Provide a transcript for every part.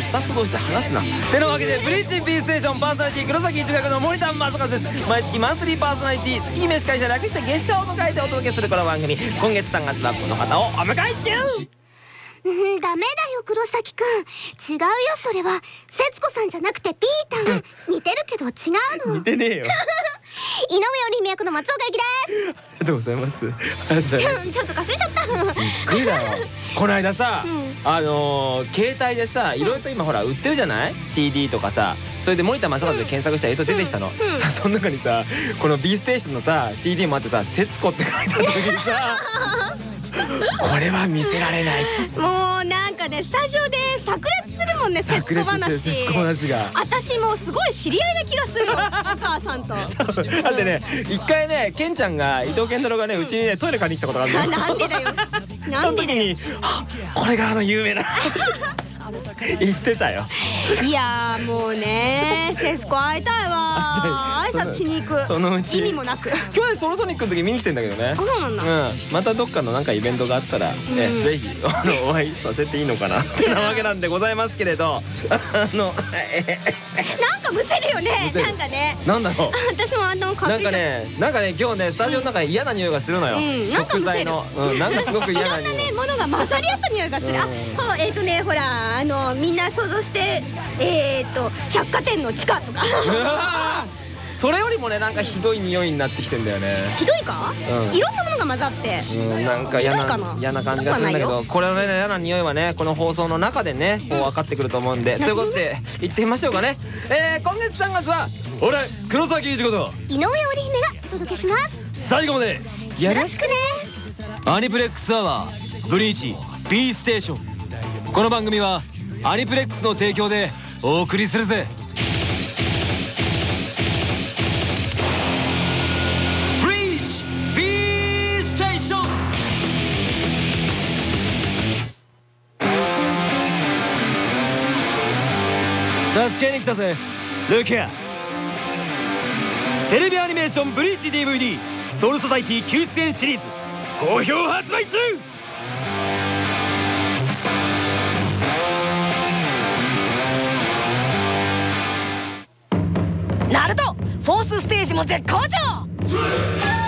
でスタッフ同士で話すなてなわけでブリーチ B ステーションパーソナリティ黒崎一学の森田正和です毎月マンスリーパーソナリティ月姫司会者略して月賞を迎えてお届けするこの番組今月3月はこの方をお迎え中うん、ダメだよ、黒崎くん。違うよ、それは。節子さんじゃなくてピータン。似てるけど違うの。似てねえよ 井上織美役の松岡由紀ありがとうございますありがとうございます。ちょっとかすれちゃった。この間さ、うん。あのー携帯でさいろいろと今ほら売ってるじゃない？CD とかさそれで森田正和で検索したらえっと出てきたの、うん。その中にさこの B ステーションのさ CD もあってさ「節子」って書いてあった時にさ これは見せられない。もうなんかね、スタジオで炸裂するもんね、節子話。節子話が。私もうすごい知り合いな気がするの。お母さんと。だってね一回ねケンちゃんが伊藤健太郎がねうちにねトイレ借りに来たことがあるあの。なんでだよ。なんでだよ。これがあの有名な 言ってたよ。いやーもうね、節子会いたいわ 挨拶しに行く。そのうち。意味もなく。去年ソロソニックの時見に来てんだけどね。あ、そうなんだ。うん、またどっかのなんかイベントがあったら、ねうん。ぜひあのお会いさせていいのかな ってなわけなんでございますけれど。あのえなんかむせるよねなんかね。なんだろう。私もあのかなんかねなんかね今日ねスタジオの中に嫌な匂いがするのよ、うん。食材の、うん、なんかすごくいろん嫌な匂い。なねものが混ざり合った匂いがする。あ、えっとねほらあのみんな想像してえっと百貨店の地下とか。それよりもねなんかひどい匂いになってきてんだよねひどいか？うんいろんなものが混ざって。うん、なんか嫌な嫌な感じがするんだけどこれのね嫌な匂いはねこの放送の中でねこう分かってくると思うんで、うんということで行ってみましょうかねえー、今月3月は俺黒崎一子と井上織姫がお届けします。最後までよろしくね。アニプレックスアワーブリーチ B ステーションこの番組はアニプレックスの提供でお送りするぜ。ブリーチ B ステーション助けに来たぜ。ルキアテレビアニメーションブリーチ DVD ソウルソサイティ救出演シリーズ。好評発売中！フォースステージも絶好調。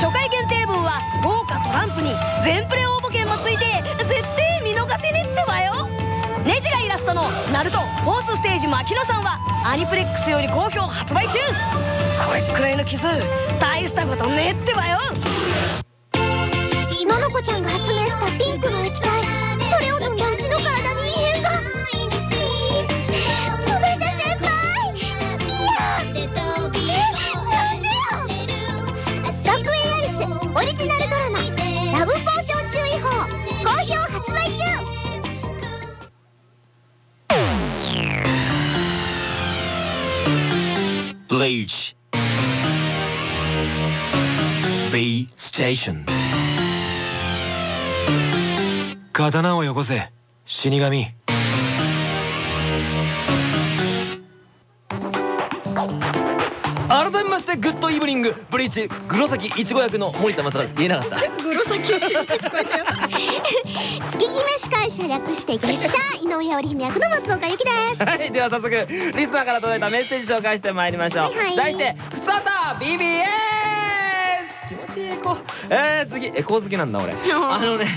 初回限定分は豪華トランプに全プレ応募券もついて絶対見逃せねってばよ。ネジがイラストの「ナルトフォースステージ牧野さん」はアニプレックスより好評発売中。これくらいの傷大したことねえってばよ。ののこちゃんが発明 Bleach B Station 刀をよこせ死神ブニングブリーチ黒崎いちご役の森田正和。言えなかった。月姫司会者略して月謝。井上織姫役の松岡由紀です。はいでは早速リスナーから届いたメッセージ紹介してまいりましょう、はいはい。題して「ふつおた BBS」気持ちいいエコえー、次。エコー好きなんだ俺。あのね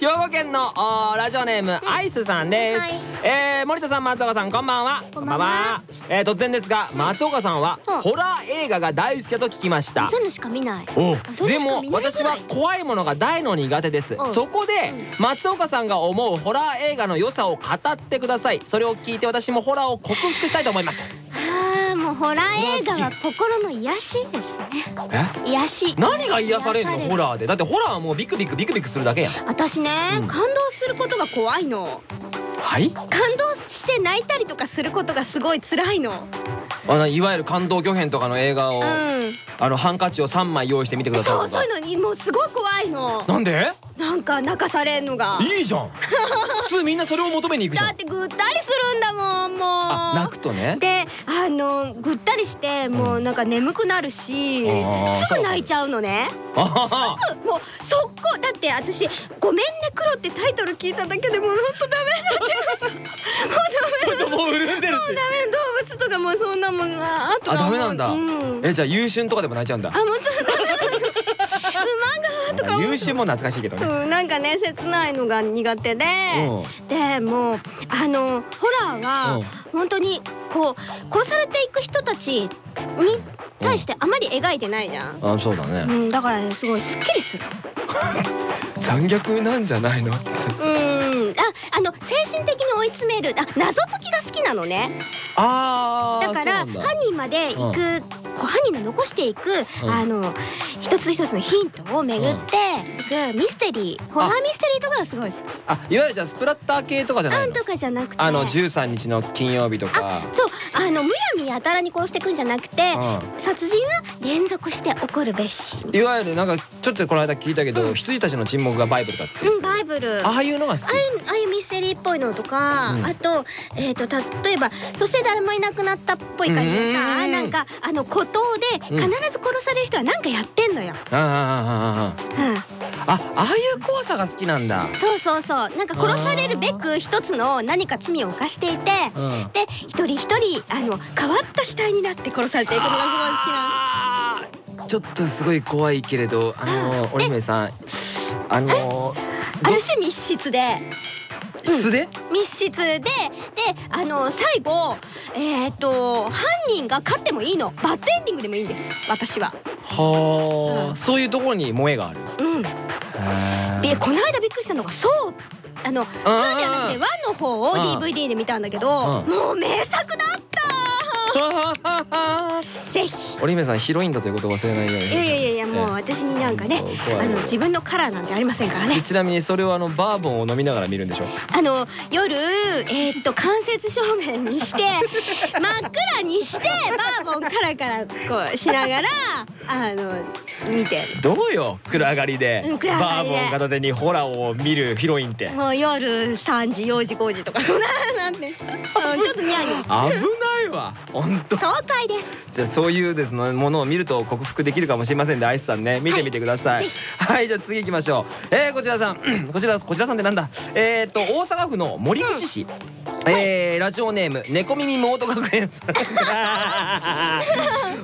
兵庫県のラジオネーム、アイスさんです、はい。えー、森田さん松岡さんこんばんは。こんばんは。えー、突然ですが松岡さんはうん。ホラー映画が大好きだと聞きました。そうい。う。のしか見ないでも私は怖いものが大の苦手です。うん。そこで松岡さんが思うホラー映画の良さを語ってください。それを聞いて私もホラーを克服したいと思いますホラー映画は心の癒しですね。え？癒し。何が癒されるの？ホーラーで。だってホラーはもうビクビクビクビクするだけやん。私ね、うん。感動することが怖いのはい？感動して泣いたりとかすることがすごい辛いの。あのいわゆる感動巨編とかの映画を、うん。あのハンカチを3枚用意してみてくださいそうそういうのにもうすごい怖いの。なんで？なんか泣かされんのが。いいじゃん。普通みんなそれを求めに行くじゃん。だってぐったりするんだもんもう。あ泣くとね。であのぐったりしてもうなんか眠くなるし、あーすぐ泣いちゃうのね。あすぐもう速攻。だって私「ごめんね黒」ってタイトル聞いただけでもうほんとダメだってダメ動物とかもうそんなもんがあとダメなんだ。うん、えじゃあ優春とかでも泣いちゃうんだ。あもうちょっとダメだ馬がとか優春も懐かしいけどね。うん、なんかね切ないのが苦手で、でもうあのホラーうん。は本当にこう殺されていく人たちに対してあまり描いてないじゃん、あそうだね。うん、だからねすごいすっきりする 残虐なんじゃないのうんああの精神的に追い詰めるあ謎解きが好きなのね。ああだから犯人まで行く、こう犯人の残していく、うん。あの一つ一つのヒントを巡っていくミステリーホラーミステリーとかがすごい好き。あいわゆるじゃあスプラッター系とかじゃないの？とかじゃなくて。あの13日の金曜日とか。そうあのむやみやたらに殺していくんじゃなくてう殺人は連続して起こるべし。んいわゆるなんかちょっとこの間聞いたけど、うん。羊たちの沈黙がバイブルだってう。んバイブル。ああいうのが好き。ああいうああいうミステリーっぽいのとか、うん。あと,、えー、と例えば「そして誰もいなくなった」っぽい感じでさうん。なんかあの孤島でうん。必ず殺される人は何かやってんのよ。あああああうん、ああああいう怖さが好きなんだ。そうそうそう。なんか殺されるべく一つの何か罪を犯していてうん。で一人一人あの変わった死体になって殺されていくのがすごい好きなの。あーちょっとすごい怖いけれどあの織姫さんあのある種密室で。素で？密室で。であの最後えっ、と犯人が勝ってもいいの。バッドエンディングでもいいんです。私は。はあ、うん。そういうところに萌えがある。うん。へでこの間びっくりしたのがそう。あの2じゃなくて1の方をうん。DVD で見たんだけどうん。もう名作だった 織姫さんヒロインだということを忘れないように。いやいやいやいやもう私になんかねあの自分のカラーなんてありませんからね。でちなみにそれをあのバーボンを飲みながら見るんでしょあの夜えーっと間接照明にして 真っ暗にしてバーボンカラカラこうしながらあの見て。どうよ？暗がりで。バーボン片手にホラーを見るヒロインって。もう夜3時4時5時とかそんななんてうんちょっとニヤニヤ危ないわ本当爽快です。じゃあそういうですねものを見ると克服できるかもしれませんでアイスさんね。見てみてください。はいはい、じゃあ次行きましょう。えー、こちらさん。こちらこちらさんってなんだ？えー、っと大阪府の森口市、えーラジオネーム猫耳モート学園さん。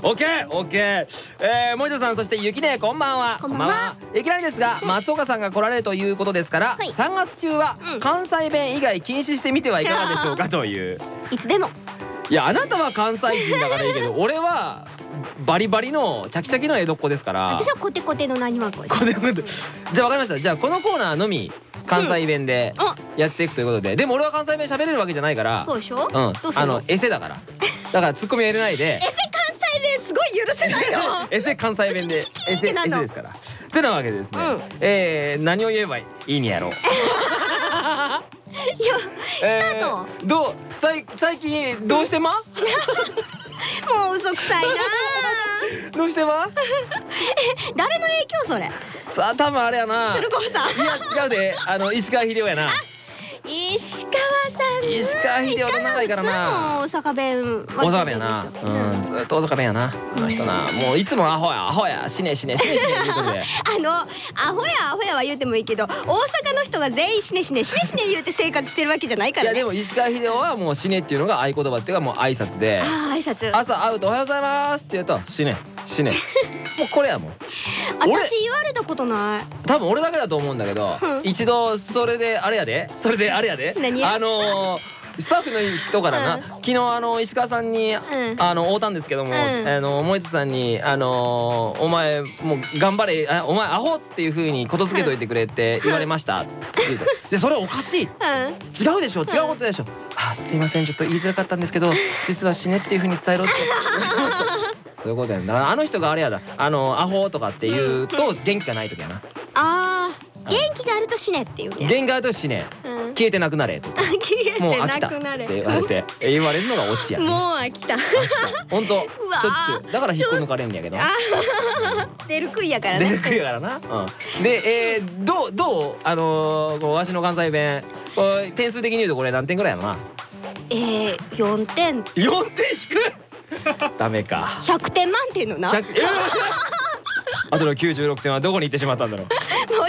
オッケーオッケー。えー、森田さんそしてゆきねこんばんは。こんばんは。いきなりですが松岡さんが来られるということですから、はい。3月中はうん。関西弁以外禁止してみてはいかがでしょうかといういつでもいやあなたは関西人だからいいけど俺はバリバリのチャキチャキの江戸っ子ですから。私はコテコテの何はこいこれこれじゃあ分かりました。じゃあこのコーナーのみ関西弁であ。やっていくということで。でも俺は関西弁喋れるわけじゃないから。そうでしょ？うん。どうあのエセだから。だからツッコミは入れないで。エセ関西弁すごい許せないの エセ関西弁で。エセエセですからてなわけでですね、うんえー何を言えばいいんやろうスターーどう最最近どうしてま？もう嘘くさいな。どうしてま？誰の影響それ？さあ多分あれやな。鶴子さん。いや違うで。あの石川秀夫やな石川さん。ね石川秀夫と仲いいからな。大阪弁大阪弁やな。うんずっと大阪弁やな。あの人な。もういつもアホや。アホや。死ね死ね死ね死ね言うことであのアホやアホやは言うてもいいけど大阪の人が全員死ね死ね死ね死ね言うて生活してるわけじゃないからね。いやでも石川秀夫はもう死ねっていうのが合言葉っていうかもう挨拶で。ああ挨拶。朝会うとおはようございますって言うと死ね死ね もうこれやもん。俺私言われたことない。多分俺だけだと思うんだけどうん。一度それであれやで。それであれやで。あのースタッフの人からな、うん。昨日あの石川さんに、ん。あの会うたんですけども、うん。あの萌津さんにあのーお前もう頑張れあお前アホっていう風にことづけといてくれって言われました。って言うと。でそれおかしい。うん。違うでしょ？違うことでしょ、あすいません。ちょっと言いづらかったんですけど実は死ねっていう風に伝えろって そういうことやんなあの人があれやだ。あのアホとかって言うと元気がない時やな。あー元気があると死ねっていうね元気があると死ね。うん。消えてなくなれとか。消えてなもう飽きたっくなれて言われて言われるのがオチやねもう飽きた。本当？しょっちゅう。だから引っこ抜かれんやけど。出る杭やから出ねるくやからな、うん、で、えー、どうどう？あのー、こうわしの関西弁。こう点数的に言うとこれ何点ぐらいやろな？えー、4点。4点引くダメか。100点満点のな。もう100えー あとの96点はどこに行ってしまったんだろう？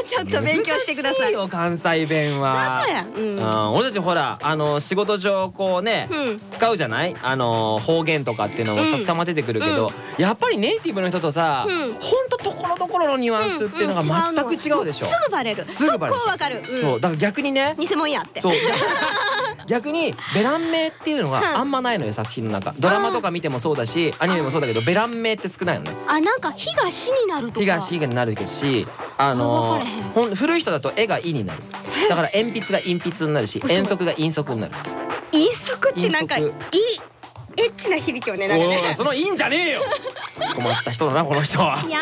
ちょっと勉強してください。よ関西弁は。そうや。んうん。うん。俺たちほらあの仕事上こうね、うん。使うじゃない？あの方言とかっていうのもうん。たたま出てくるけど、やっぱりネイティブの人とさ、うん。ほんとところどころのニュアンスっていうのが全く違うでしょ、すぐバレる。すぐバレる。わかる、うん、そう。だから逆にね偽物やって。そう。逆にベラン名っていうのがあんまないのよ作品の中。ドラマとか見てもそうだしアニメもそうだけどベラン名って少ないのね。あなんか火が死になるとか。東になるしああのほん古い人だと絵が「い」になる。だから鉛筆が鉛筆になるし嘘遠足が遠足になる。飲食ってなんかいエッチな響きをねなんかね。その「いいんじゃねえよ。困った人だなこの人は。いや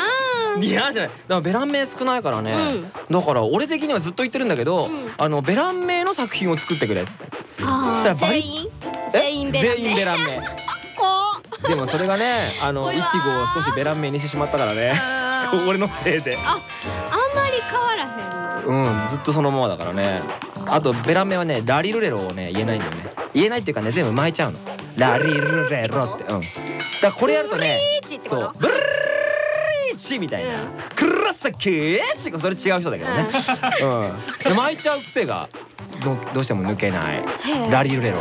いやじゃない。だからベラン名少ないからね、うん。だから俺的にはずっと言ってるんだけど、うん。あのベラン名の作品を作ってくれって。そしたらバリ全員？え全員ベラン名。こでもそれがねあのいちごを少しベラン名にしてしまったからうね俺のせいで。ああんまり変わらへんのうんずっとそのままだからね。あとベラン名はねラリルレロをね言えないんだよね。言えないっていうかね全部巻いちゃうの。ラリルレロって。うん。だからこれやるとねそう。ブルーチみたいな、うん。クラサキーチそれ違う人だけどね。うん。で巻いちゃう癖がどどうしても抜けない。ラリルレロ。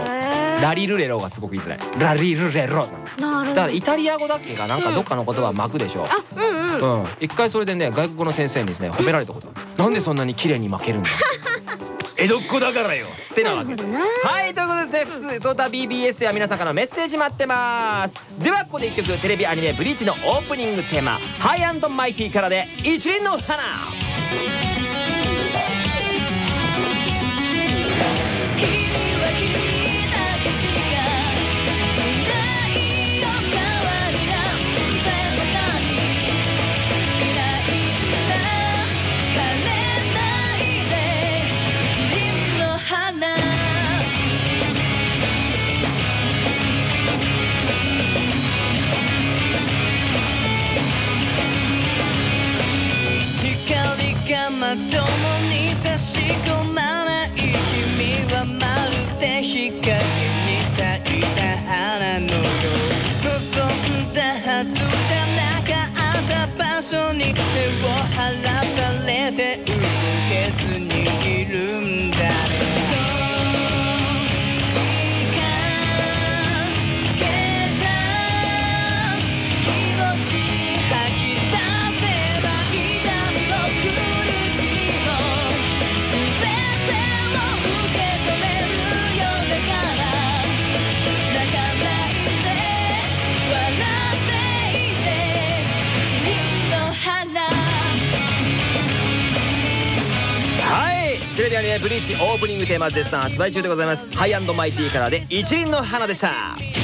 ラリルレロがすごく言いづらい。ラリルレロ。だからイタリア語だっけかな？ん。かどっかの言葉は巻くでしょあうんうん。うん。一回それでね外国語の先生にですね褒められたこと。なんでそんなに綺麗に巻けるんだ？江戸っ子だからよってなわけですはいということですね普通トータ BBS では皆さんからのメッセージ待ってます。ではここで1曲テレビアニメ「ブリーチ」のオープニングテーマ「ハイアンドマイティ」からで「一輪の花」君光がまともに差し込まない君はまるで日陰に咲いた花のよう望んだはずじゃなかった場所に手を離されて動けずにいるんだブリーチ」オープニングテーマ絶賛発売中でございます。ハイマイティからで「一輪の花」でした。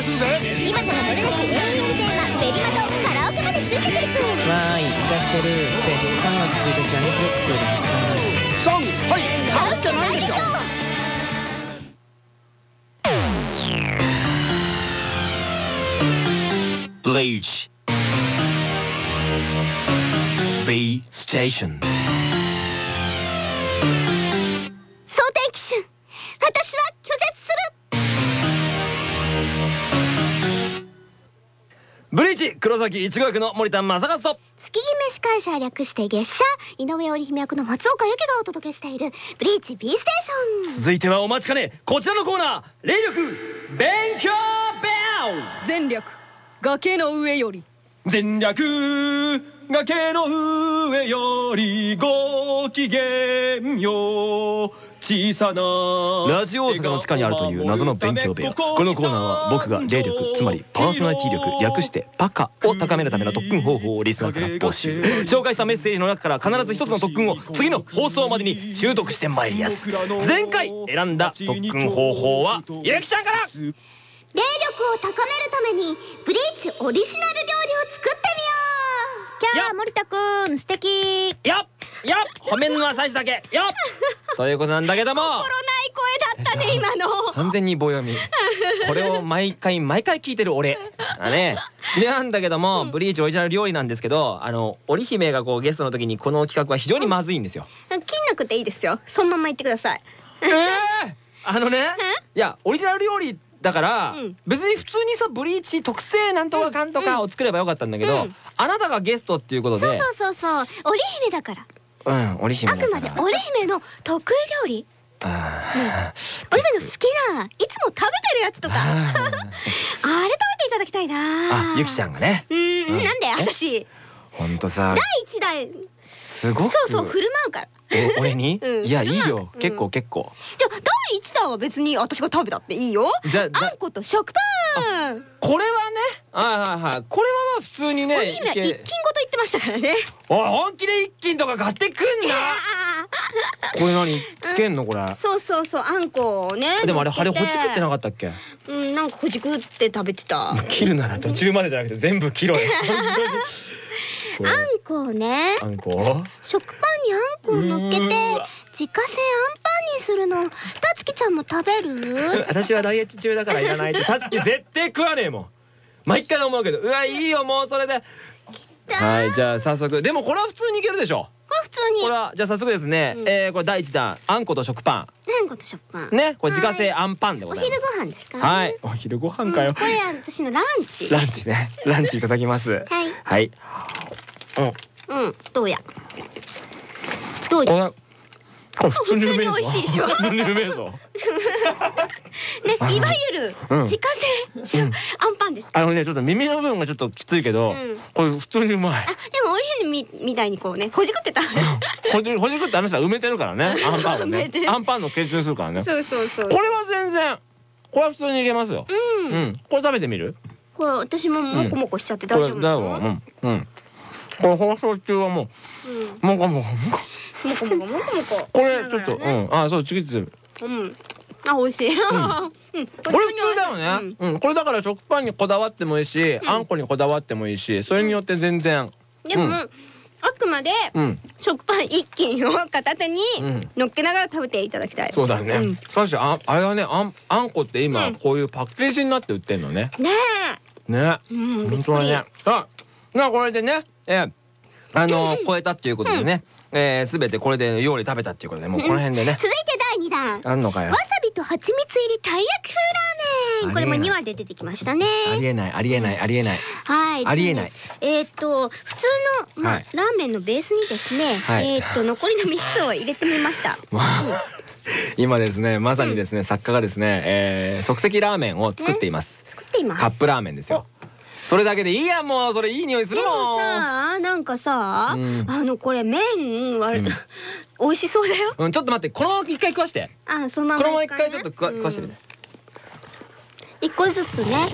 コンと発売するぜ今ならどれだけエンディングテーマ「ベリマとカラオケまでついてくるくわーい出してるで3月1日はネットフリックスより発売ソンはい買うっきゃないでしょ Bleach B Station. 蒼ブリーチ黒崎一護役の森田正和と。月決め司会者略して月謝井上織姫役の松岡由紀がお届けしている「ブリーチ B ステーション」続いてはお待ちかねこちらのコーナー。霊力勉強ベ全力崖の上より。全略崖の上よりごきげんよ。う小さなラジオ大阪の地下にあるという謎の勉強部屋。このコーナーは僕が霊力つまりパーソナリティ力略してパカを高めるための特訓方法をリスナーから募集。紹介したメッセージの中から必ず一つの特訓を次の放送までに習得してまいりやす。前回選んだ特訓方法はゆきちゃんから。霊力を高めるためにブリーチオリジナル料理を作ってみよキャー森田くん素敵。よっよっ。褒めんのは最初だけ。よっ。ということなんだけども。心ない声だったね今の。完全に棒読み。これを毎回毎回聞いてる俺。だね。でなんだけども、ブリーチオリジナル料理なんですけどあの織姫がこうゲストの時にこの企画は非常にまずいんですよ、切んなくていいですよ。そのまま言ってください。ええあのねいやオリジナル料理だから、うん。別に普通にさブリーチ特製なんとかかんとかを作ればよかったんだけど、うん。あなたがゲストっていうことで。そうそうそうそう。織姫だからうん織姫あくまで織姫の得意料理。あ織姫の好きないつも食べてるやつとか。あれー食べていただきたいな。あゆきちゃんがね。うーんうんなんでえ？私。ほんとさ。第一弾すごく。そうそう振る舞うから。お俺に、うん。いやいいよ、う。ん。結構結構。じゃあ第一弾は別に私が食べたっていいよ。じゃああんこと食パン。これはねはいはいはい。これはまあ普通にね織姫いけ一斤ごと言ってましたからね。おい本気で一斤とか買ってくんな。これ何？つけんの？これ。そうそうそうあんこをね。でもあれあれほじくってなかかったっけ？うんなんかほじくって食べてた。切るなら途中までじゃなくて全部切ろうよ これあんこをね。あんこ？食パンにあんこを乗っけて自家製あんパンにするの。たつきちゃんも食べる？私はダイエット中だからいらないって。たつき絶対食わねえもん。毎回思うけど。うわいいよもうそれで。はいじゃあ早速。でもこれは普通にいけるでしょ？これ普通に。これはじゃあ早速ですね、うん。えーこれ第一弾。あんこと食パあんこと食パン。ンねこれ自家製あんパンでごおざいます。昼ご飯ですかはい。お昼ご飯かよ、うんこれ私のランチ。ランチね。ランチいただきます。はい。はいうん。うんどうや？どうこや普通に美味しいでしょ？普通に うめえぞねいわゆるうん。自家製しょあんパンです。あのねちょっと耳の部分がちょっときついけど、うん。これ普通にうまい。あでもオリジナルみみたいにこうねほじくってた。ほじほじくってあの人は埋めてるからね あんパンをね。アンパンの経験するからね。そうそうそう。これは全然これは普通にいけますよ。うん。うん。これ食べてみる？これ私もモコモコしちゃって大丈夫うの？ん。うんこれ放送中はもうもこもこもこ。モコモコモコモコこれちょっと、うん。あそうちぎってる。うん。あ美味しい。うん。これ普通だよね、うん。これだから食パンにこだわってもいいし、あんこにこだわってもいいしそれによって全然。でも、うんあくまでうん。食パン一斤を片手にうん。乗っけながら食べていただきたい。そうだね、うん。しかしああれはね。あんあんこって今うん。こういうパッケージになって売ってんのね。ねね。え。うん。本当はね。あなあこれでねえーあの超えたっていうことでね、えー、全てこれで料理食べたっていうことでもうこの辺でね、続いて第二弾。あんのかよ。わさびと蜂蜜入りたい焼き風ラーメン。これもありえない。2話で出てきましたね。ありえない。ありえない。ありえない。はい。ありえない。えーっと普通のまあ、はい。ラーメンのベースにですね、はい。えーっと残りの3つを入れてみました。まあ今ですねまさにですね、作家がですね、えー、即席ラーメンを作っています、作っています。カップラーメンですよそれだけでいいやんもうそれいい匂いするでももんさなんかさ、うんあのこれ麺は、うん 美味しそうだよ。うんちょっと待ってこのまま一回食わしてあそのままこのまま一ね回ちょっと食わ,、食わしてみて一個ずつね。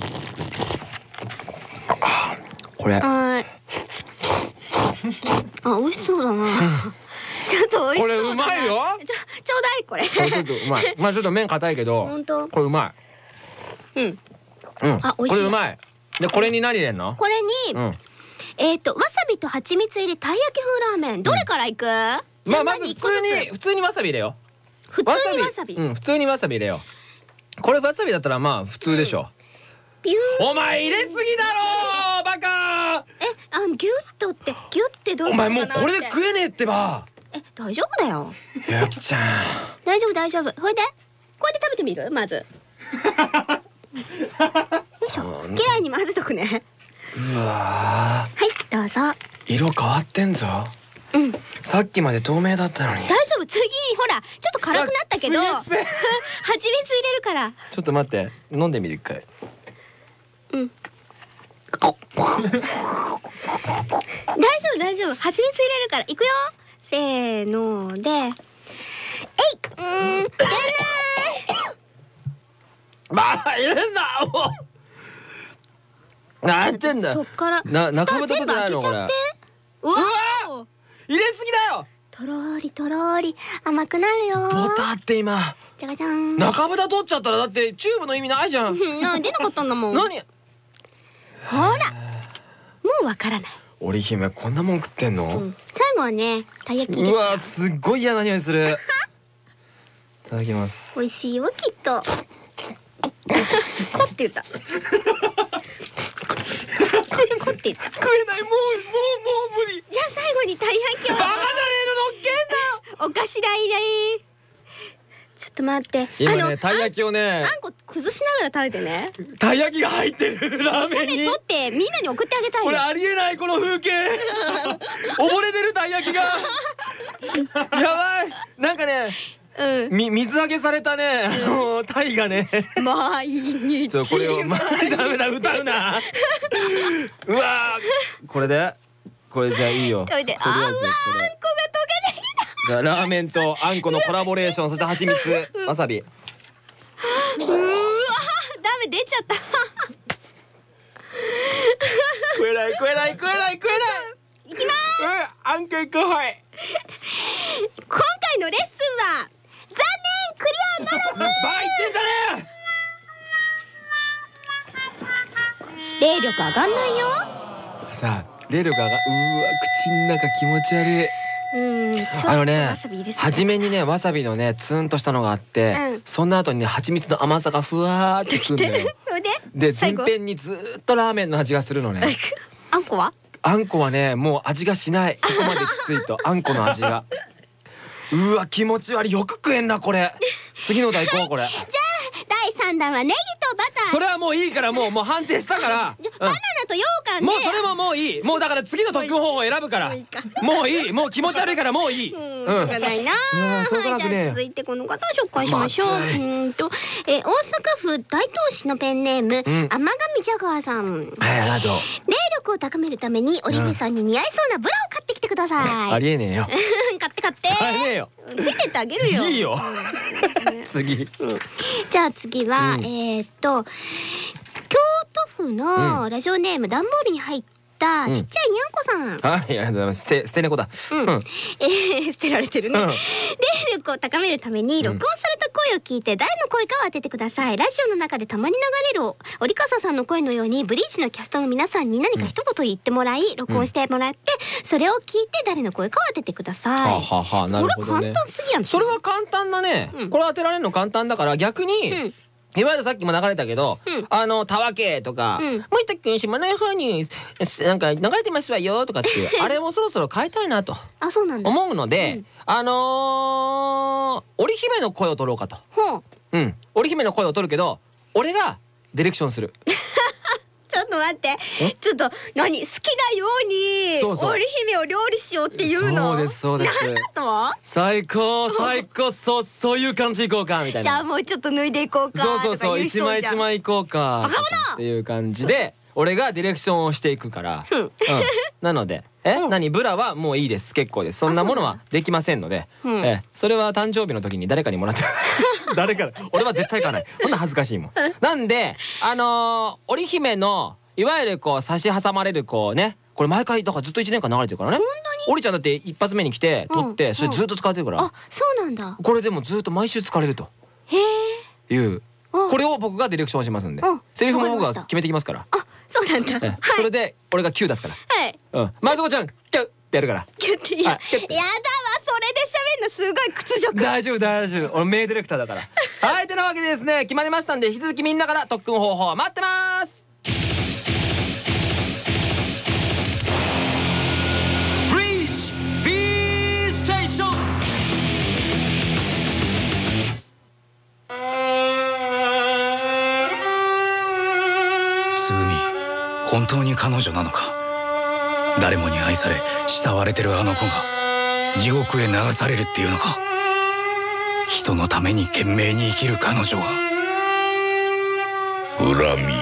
これ。あ、美味しそうだな。ちょっと美味し。これうまいよちょ、ちょうだいこれ。これちょっとうまい まあちょっと麺硬いけど本当？これうまうん。いうんあ美味しいこれうまいでこれに何入れんの？これに、うん。えっとわさびと蜂蜜入りたい焼き風ラーメン。どれからいく？まあまず普通に普通にわさび入れよ普通にわさび。うん普通にわさび入れよう。これわさびだったらまあ普通でしょ、ピュー。ン。お前入れすぎだろバカえ、あのギュッとってギュッてどうお前もうこれで食えねえってば。え、大丈夫だよ。ゆきちゃん。大丈夫大丈夫。ほいで。こうやって食べてみる？まず。しょ。綺麗に混ぜとくね。うわはい、どうぞ。ー色変わってんぞ。うん。大さっきまで透明だったのに。丈夫。次、ほら、ちょっと辛くなったけど、あ 蜂次蜜入れるから。ちょっと待って。飲んでみる一回。うん。大丈夫大丈夫。蜂蜜入れるから。いくよ。せーので。えい。うーん。出ないまあ入れんなもうなんてんだよ。そっから。な中村蓋全部開けちゃって。うわ入れすぎだよ。とろーりとろーり甘くなるよボタって今。じゃがじゃん。中豚取っちゃったらだってチューブの意味ないじゃん。うんな出なかったんだもん。何？ほら。もうわからない。織姫こんなもん食ってんうのん。最後はねたい焼きうわすっごい嫌な匂いする。いただきます。美味しいよきっと。こって言ったこって言った食えない。もうもうもう無理。じゃあ最後にたい焼きを。バカじゃねえの乗っお頭入れちょっと待って。けんな今ねたい焼きをねあんこ崩しながら食べてね。たい焼きが入ってるラーメンに。写メ撮ってみんなに送ってあげたいよ。これありえないこの風景。溺れてるたい焼きが。やばい。なんかねうみ水揚げされたね。あのタイがね。ん毎日ちょこれをまあダメだ歌うな。うわー。これで。これじゃあいいよ。とりあえずあうわあんこが溶けてきた。ラーメンとあんこのコラボレーション。そして蜂蜜。わさび。うーわダメ出ちゃった。食えない食えない食えない食えない。いきます。うんあんこいくはい。今回のレッスンはアならずバカ言ってんじゃね霊力上がんないよ。えさあ霊力がうーわ口の中気持ち悪い。あのね初めにねわさびのねツンとしたのがあって、うん。その後にね蜂蜜の甘さがふわーってくるのよ。で前編にずーっとラーメンの味がするのね。あんこは？あんこはねもう味がしない。ここまできついとあんこの味が うわ気持ち悪い。よく食えんなこれ。次の題行こうこれ。第三弾はネギとバター。それはもういいからもうもう判定したから、じゃバナナと羊羹でもうそれももういい。もうだから次の特訓方法を選ぶから。もういいか。もういい。もう気持ち悪いからもういい。うん、しょうがないな。うんしょうがは、いくねえゃあ続いてこの方を紹介しましょう。うまずい。ーんと、えー大阪府大東市のペンネーム、うん。天神ジャガーさん。はいあと霊力を高めるために、オリビさんに似合いそうなブラを買ってきてください。ありえねえよ。買って買って。買えねえよ。ついてってあげるよ。いいよ。次。うん。じゃあ次は、うん。えーっと、京都府のラジオネーム、段ボールに入ったちっちゃいにゃんこさん。はいありがとうございます捨て捨て猫だ。うん。うん。えー捨てられてるね。うん。霊力を高めるために録音された声を聞いて誰の声かを当ててください。ラジオの中でたまに流れる折笠さんの声のようにブリーチのキャストの皆さんに何か一言言ってもらい、録音してもらって、それを聞いて誰の声かを当ててください。はあはあはあなるほどね。これ簡単すぎやん。それは簡単だね、うん。これ当てられるの簡単だから逆に、うんいわゆるさっきも流れたけど、うんあの、たわけとか、うん森田君島の方に、なんか流れてますわよとかっていう、あれもそろそろ変えたいなとあ、そうなんだ。思うので、うんあのー、織姫の声を取ろうかと。ほう。うん。織姫の声を取るけど、俺がディレクションする。と待って。え？ちょっと、何？好きなように、織姫を料理しようっていうの？そうですそうです。なんだと？最高最高そうそういう感じいこうかみたいな。じゃあもうちょっと脱いでいこうかそうそうそう一枚一枚いこうかバカ者っていう感じで俺がディレクションをしていくから、うん。うん、なのでえ、うん。何？ブラはもういいです。結構です。そんなものはできませんので、うん。えそれは誕生日の時に誰かにもらって。誰か俺は絶対買わない。こんな恥ずかしいもん。なんであのー、織姫のいわゆるこう差し挟まれるこうねこれ毎回だからずっと1年間流れてるからね。織ちゃんだって一発目に来て撮って、うん。それずっと使ってるから、あそうなんだ。これでもずっと毎週使われると。へえ。いう。あこれを僕がディレクションしますんで。うん。セリフも僕が決めてきますから。あそうなんだ。えはい。それで俺が9出すから。はい。うん。まずこちゃんキュッってやるから。キュッていや、やだわそれで喋るのすごい屈辱。大丈夫大丈夫。俺名ディレクターだから。はいてなわけでですね決まりましたんで引き続きみんなから特訓方法待ってます本当に彼女なのか？誰もに愛され慕われてるあの子が地獄へ流されるっていうのか？人のために懸命に生きる彼女は？恨み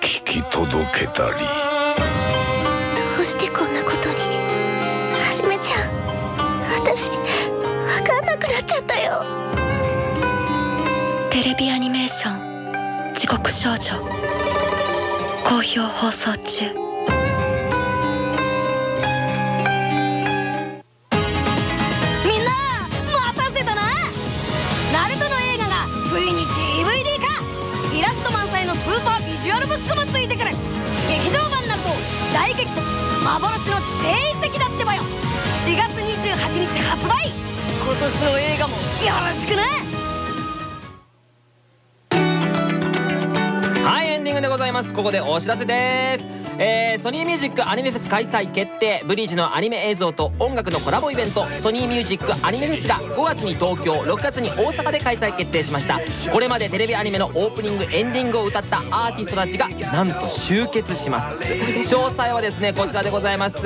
危き届けたり。テレビアニメーション「地獄少女」好評放送中。みんな待たせたな。ナルトの映画がついに DVD 化イラスト満載のスーパービジュアルブックもついてくる。劇場版ナルト大激突幻の地底遺跡だってばよ。4月28日発売。今年の映画もよろしくなます。ここでお知らせです。えーソニーミュージックアニメフェス開催決定。ブリーチのアニメ映像と音楽のコラボイベント。ソニーミュージックアニメフェスが5月に東京6月に大阪で開催決定しました。これまでテレビアニメのオープニングエンディングを歌ったアーティストたちがなんと集結します。詳細はですねこちらでございます。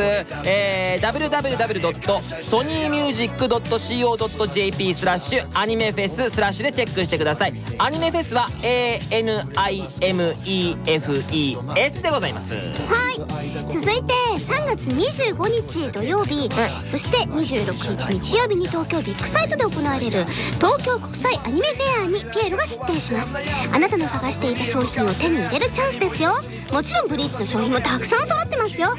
えー www.sonymusic.co.jp スラッシュアニメフェススラッシュでチェックしてください。アニメフェスは ANIMEFES でございます。はい。続いて3月25日土曜日、そして26日日曜日に東京ビッグサイトで行われる東京国際アニメフェアにピエロが出店します。あなたの探していた商品を手に入れるチャンスですよ。もちろんブリーチの商品もたくさん揃ってますよ。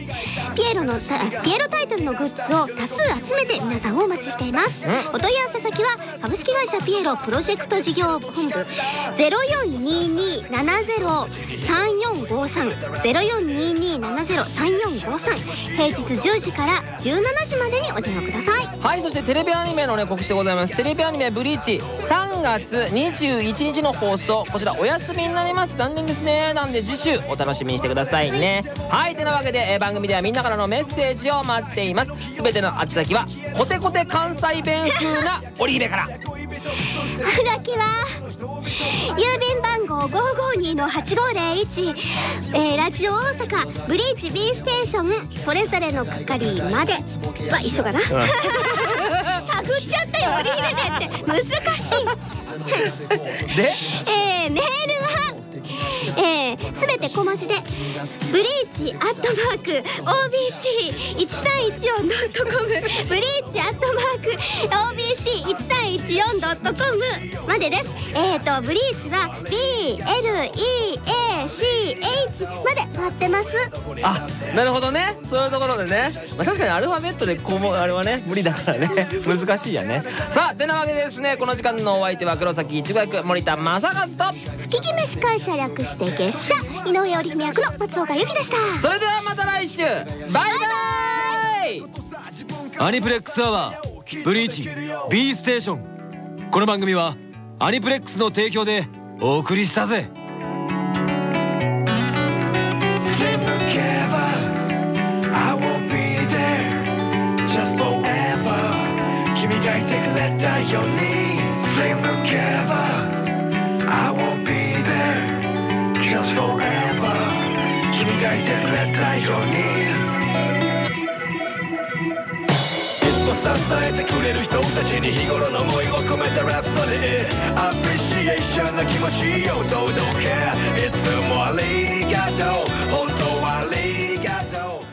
ピエロのさピエロタイトルのグッズを多数集めて皆さんをお待ちしています。お問い合わせ先は株式会社ピエロプロジェクト事業本部。0422703453 0422703453平日10時から17時までにお電話ください。はいそしてテレビアニメのね告知でございます。テレビアニメ「ブリーチ」3月21日の放送。こちらお休みになります。残念ですね。なんで次週お楽しみにしてくださいね。はいてなわけで、えー番組ではみんなからのメッセージを待っています。全ての宛先はコテコテ関西弁風なオリーベから。はがきは郵便番号552-8501、えーラジオ大阪ブリーチ B ステーションそれぞれの係まで。は一緒かな。探っちゃったよオリーベでって。難しい。で？えー、メールはえー、て小文字でブリーチアットマーク OBC1314.com ブリーチアットマーク OBC1314.com までです。えーとブリーチは BLEACH まで待ってます。あなるほどね。そういうところでね、まあ、確かにアルファベットでこうもあれはね無理だからね。難しいやね。さあてなわけでですねこの時間のお相手は黒崎いちご役森田正和と。月決め司会者略して月謝井上織姫役の松岡由紀でした。それではまた来週。バイバイ。アニプレックスアワーブリーチ B ステーション。この番組はアニプレックスの提供でお送りしたぜ支えてくれる人たちに日頃の思いを込めたラプソディアプリシエーションの気持ちを届けいつもありがとう。本当はありがとう。